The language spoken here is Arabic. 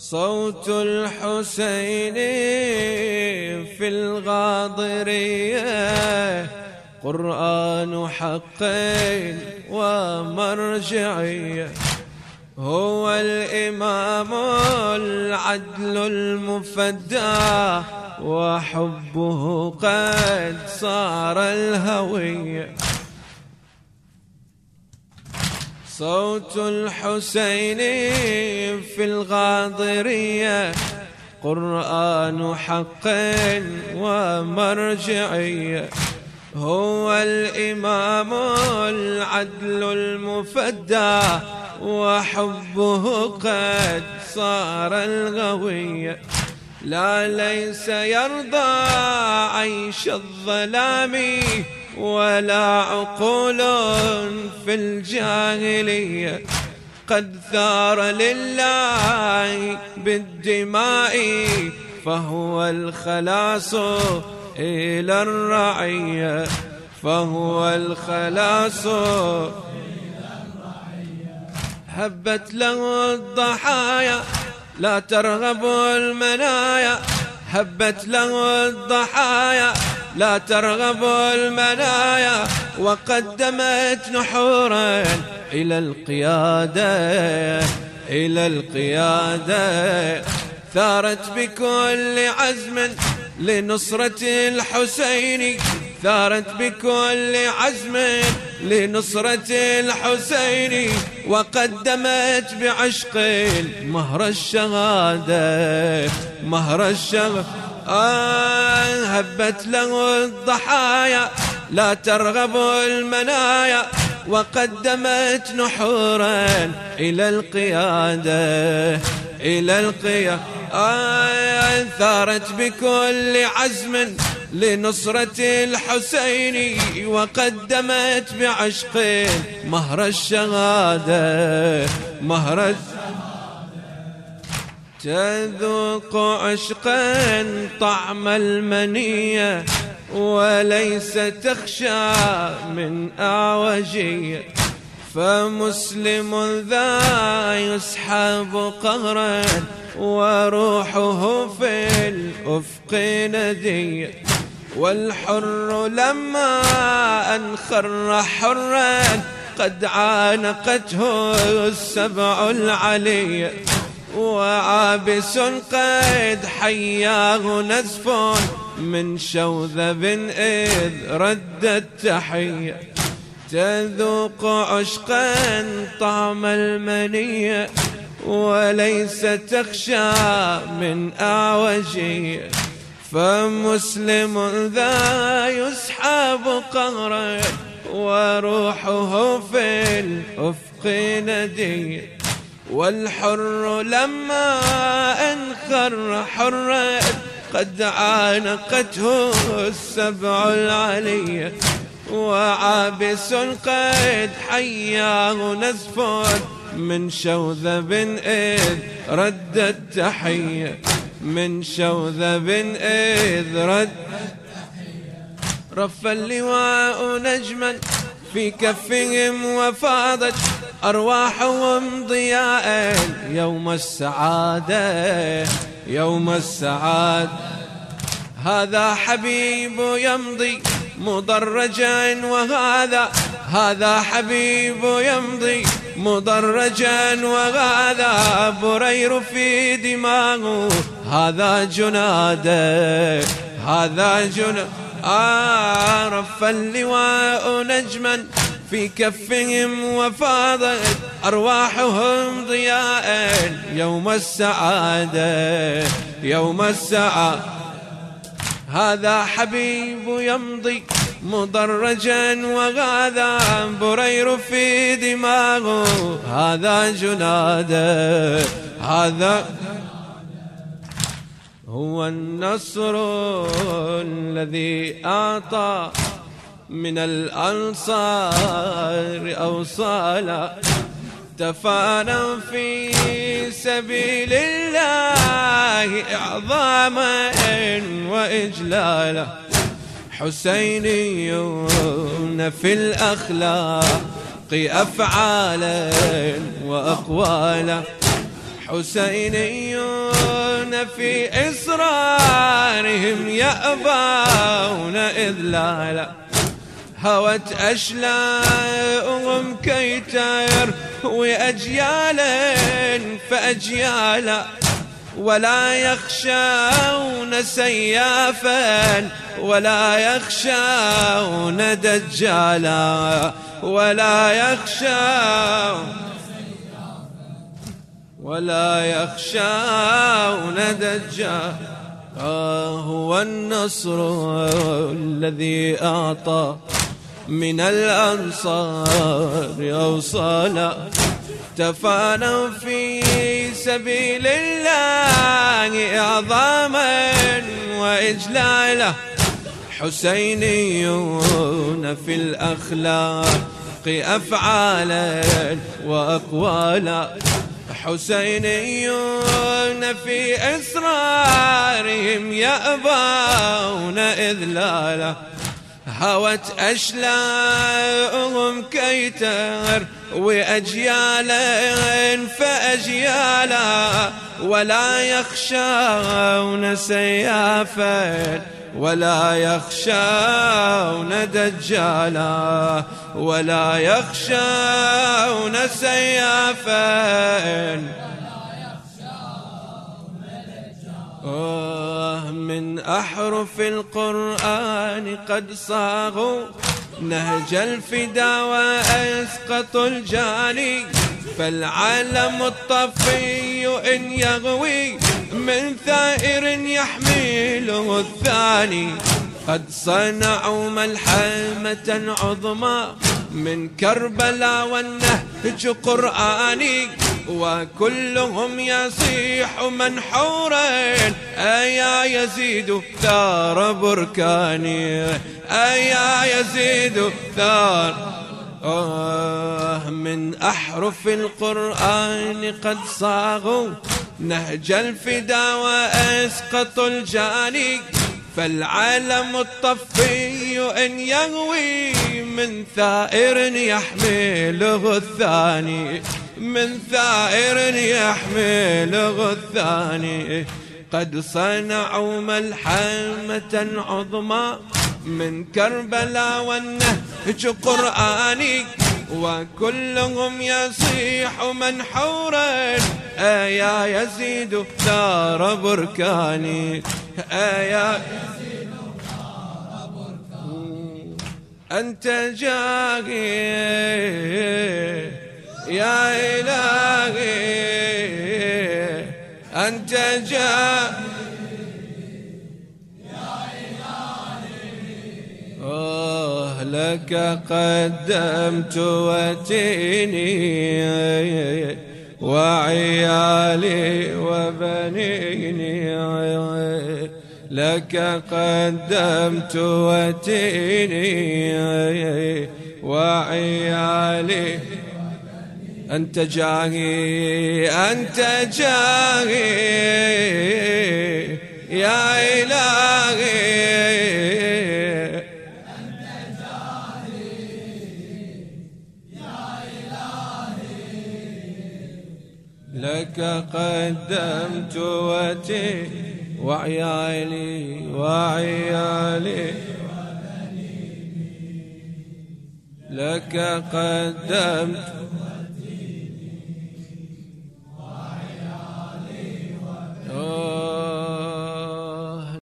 صوت الحسين في الغاضرية قرآن حق ومرجعية. هو الإمام العدل المفدى وحبه قد صار الهوية. صوت الحسين في الغاضرية قرآن حق ومرجعية. هو الإمام العدل المفدى وحبه قد صار الغوية. لا ليس يرضى عيش الظلام ولا عقول في الجاهلية. قد ثار لله بالدماء فهو الخلاص إلى الرعية فهو الخلاص هبت له الضحايا لا ترغب المنايا هبت له الضحايا. لا ترغب المنايا وقدمت نحورا إلى القيادة إلى القيادة. ثارت بكل عزم لنصرة الحسين ثارت بكل عزم لنصرة الحسين وقدمت بعشق مهر الشهادة مهر الشهادة. آه هبت له الضحايا لا ترغب المنايا وقدمت نحورا إلى القيادة إلى القيادة. آه ثارت بكل عزم لنصرة الحسين وقدمت بعشق مهر الشهادة مهر تذوق عشقا طعم المنية وليس تخشى من أعوجية فمسلم ذا يسحب قهرا وروحه في الأفق ندي والحر لما أنخر حرا قد عانقته السبع العلي وعابس قد حياه نزف من شوذب إذ رد التحية. تذوق عشقا طعم المنية وليس تخشى من أعوجي. فمسلم ذا يسحب قهرا وروحه في الأفق ندي والحر لما انخر حرا قد عانقته السبع العلية وعابس قد حياه نزف من شوذب إذ رد التحية. من شوذب إذ رد. رف اللواء نجما في كفهم وفاضت. أرواحهم ضياء يوم السعادة يوم السعادة. هذا حبيب يمضي مضرجا وهذا هذا حبيب يمضي مضرجا وهذا برير في دماغه. هذا جناده هذا جناده آه رف اللواء نجما في كفهم وفاضت أرواحهم ضياء يوم السعادة يوم السعادة. هذا حبيب يمضي مضرجا وغاذا برير في دماغه. هذا جناده هذا هو النصر الذي أعطى من الأنصار أوصالا تفانا في سبيل الله إعظاما وإجلالا. حسينيون في الأخلاق أفعالا وأقوالا. حسينيون في إصرارهم يأبون إذلالا هوت أشلاءهم كي تروي أجيالا فأجيالا. ولا يخشون سيافا ولا يخشون دجالا ولا يخشون ولا يخشون دجا آه هو النصر الذي أعطى. من الأنصار أوصالا تفانوا في سبيل الله إعظاما وإجلالا. حسينيون في الأخلاق أفعالا وأقوالا. حسينيون في إسرارهم يأبون إذلاله هوت أشلاءهم كي تروي أجيالا فأجيالا ولا يخشون سيافا ولا يخشون دجالا ولا يخشون سيافا آه من أحرف القرآن قد صاغوا نهج الفدا وأسقطوا الجاني فالعالم الطفي إن يغوي من ثائر يحمله الثاني. قد صنعوا ملحمة عظمى من كربلاء والنهج قرآني وكلهم يصيح منحورا أيا يزيد ثار بركاني أيا يزيد ثار آه من أحرف القرآن قد صاغوا نهج الفدا وأسقطوا الجاني. فالعالم الطفي إن يغوي من ثائر يحمله الثاني. من ثائر يحمله الثاني. قد صنعوا ملحمة عظمى من كربلاء والنهج قرآني. وكلهم يصيح منحورا أيا يزيد دار بركاني. أيا يزيد أنت جاهي يا إلهي أنت جاهي لك قدمت وتيني وعيالي وبنيني. لك قدمت وتيني وعيالي. أنت جاهي أنت جاهي. يا إلهي. لك قدمت وتي وعيالي وعيالي. لك قدمت